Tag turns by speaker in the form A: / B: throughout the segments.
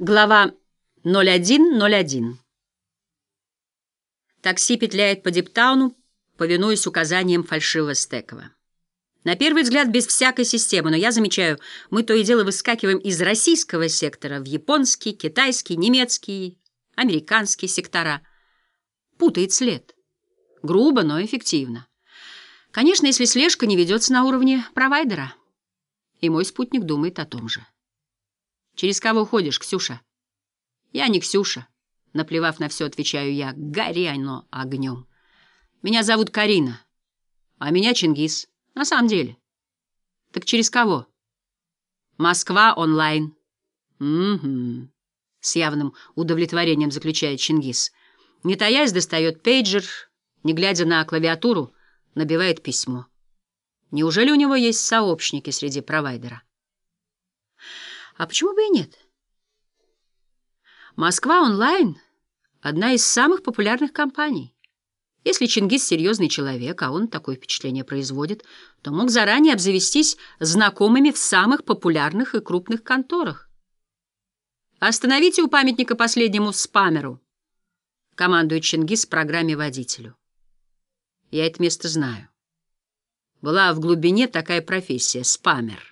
A: Глава 0101. Такси петляет по Диптауну, повинуясь указаниям фальшивого Стекова. На первый взгляд без всякой системы, но я замечаю, мы то и дело выскакиваем из российского сектора в японский, китайский, немецкий, американский сектора. Путает след. Грубо, но эффективно. Конечно, если слежка не ведется на уровне провайдера. И мой спутник думает о том же. «Через кого ходишь, Ксюша?» «Я не Ксюша». Наплевав на все, отвечаю я. «Гори оно огнем». «Меня зовут Карина, а меня Чингис. На самом деле». «Так через кого?» «Москва онлайн». «Угу», — с явным удовлетворением заключает Чингис. Не таясь, достает пейджер, не глядя на клавиатуру, набивает письмо. Неужели у него есть сообщники среди провайдера? А почему бы и нет? Москва онлайн — одна из самых популярных компаний. Если Чингис серьезный человек, а он такое впечатление производит, то мог заранее обзавестись знакомыми в самых популярных и крупных конторах. «Остановите у памятника последнему спамеру», — командует Чингис программе водителю. Я это место знаю. Была в глубине такая профессия — спамер.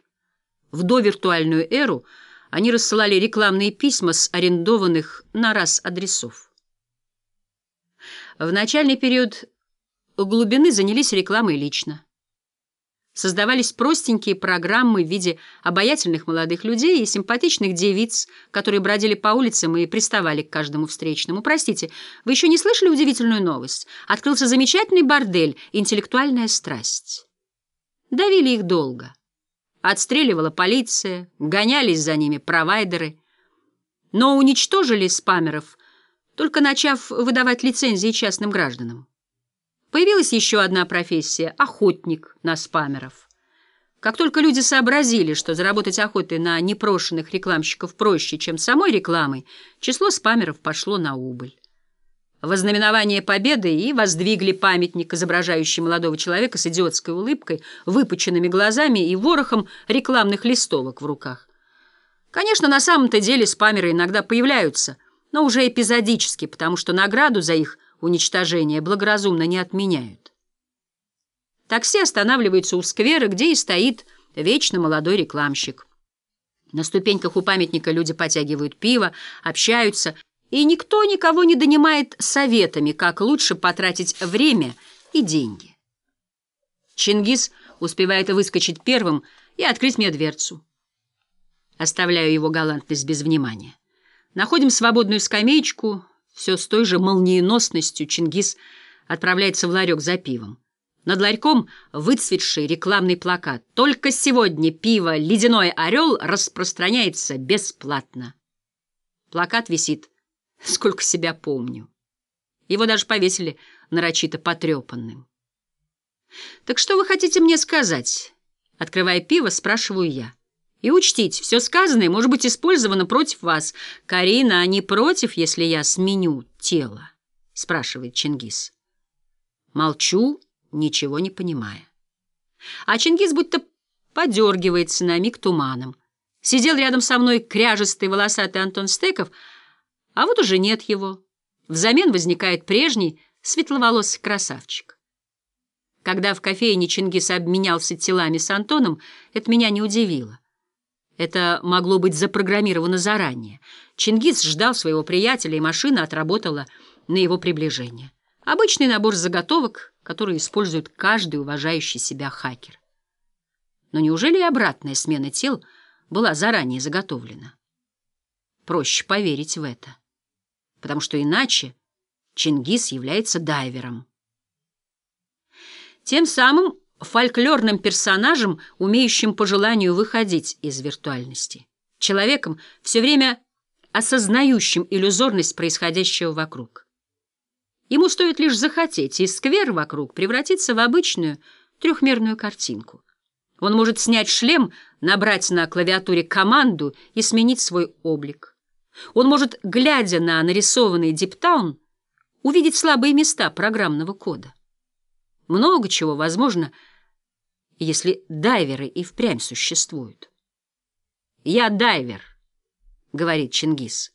A: В довиртуальную эру они рассылали рекламные письма с арендованных на раз адресов. В начальный период глубины занялись рекламой лично. Создавались простенькие программы в виде обаятельных молодых людей и симпатичных девиц, которые бродили по улицам и приставали к каждому встречному. Простите, вы еще не слышали удивительную новость? Открылся замечательный бордель «Интеллектуальная страсть». Давили их долго. Отстреливала полиция, гонялись за ними провайдеры. Но уничтожили спамеров, только начав выдавать лицензии частным гражданам. Появилась еще одна профессия — охотник на спамеров. Как только люди сообразили, что заработать охотой на непрошенных рекламщиков проще, чем самой рекламой, число спамеров пошло на убыль вознаменование победы и воздвигли памятник, изображающий молодого человека с идиотской улыбкой, выпученными глазами и ворохом рекламных листовок в руках. Конечно, на самом-то деле спамеры иногда появляются, но уже эпизодически, потому что награду за их уничтожение благоразумно не отменяют. Такси останавливается у сквера, где и стоит вечно молодой рекламщик. На ступеньках у памятника люди потягивают пиво, общаются и никто никого не донимает советами, как лучше потратить время и деньги. Чингис успевает выскочить первым и открыть мне дверцу. Оставляю его галантность без внимания. Находим свободную скамеечку, все с той же молниеносностью Чингис отправляется в ларек за пивом. Над ларьком выцветший рекламный плакат. Только сегодня пиво «Ледяной орел» распространяется бесплатно. Плакат висит сколько себя помню. Его даже повесили нарочито потрепанным. «Так что вы хотите мне сказать?» Открывая пиво, спрашиваю я. «И учтите, все сказанное может быть использовано против вас. Карина, а не против, если я сменю тело?» спрашивает Чингис. Молчу, ничего не понимая. А Чингис будто подергивается на миг туманом. Сидел рядом со мной кряжестый волосатый Антон Стеков — а вот уже нет его. Взамен возникает прежний светловолосый красавчик. Когда в кофейне Чингис обменялся телами с Антоном, это меня не удивило. Это могло быть запрограммировано заранее. Чингис ждал своего приятеля, и машина отработала на его приближение. Обычный набор заготовок, который использует каждый уважающий себя хакер. Но неужели и обратная смена тел была заранее заготовлена? Проще поверить в это потому что иначе Чингис является дайвером. Тем самым фольклорным персонажем, умеющим по желанию выходить из виртуальности. Человеком, все время осознающим иллюзорность происходящего вокруг. Ему стоит лишь захотеть, и сквер вокруг превратится в обычную трехмерную картинку. Он может снять шлем, набрать на клавиатуре команду и сменить свой облик. Он может, глядя на нарисованный диптаун, увидеть слабые места программного кода. Много чего возможно, если дайверы и впрямь существуют. Я дайвер, говорит Чингис.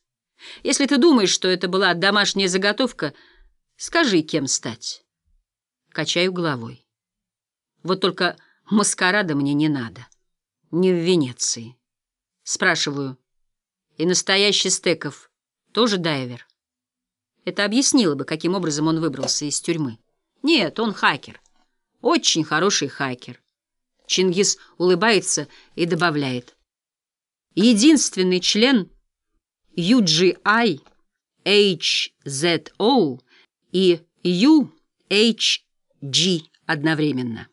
A: Если ты думаешь, что это была домашняя заготовка, скажи, кем стать. Качаю головой. Вот только маскарада мне не надо. Не в Венеции. Спрашиваю, и настоящий Стеков тоже дайвер? Это объяснило бы, каким образом он выбрался из тюрьмы. Нет, он хакер. Очень хороший хакер. Чингис улыбается и добавляет. Единственный член UGI HZO и UHG одновременно.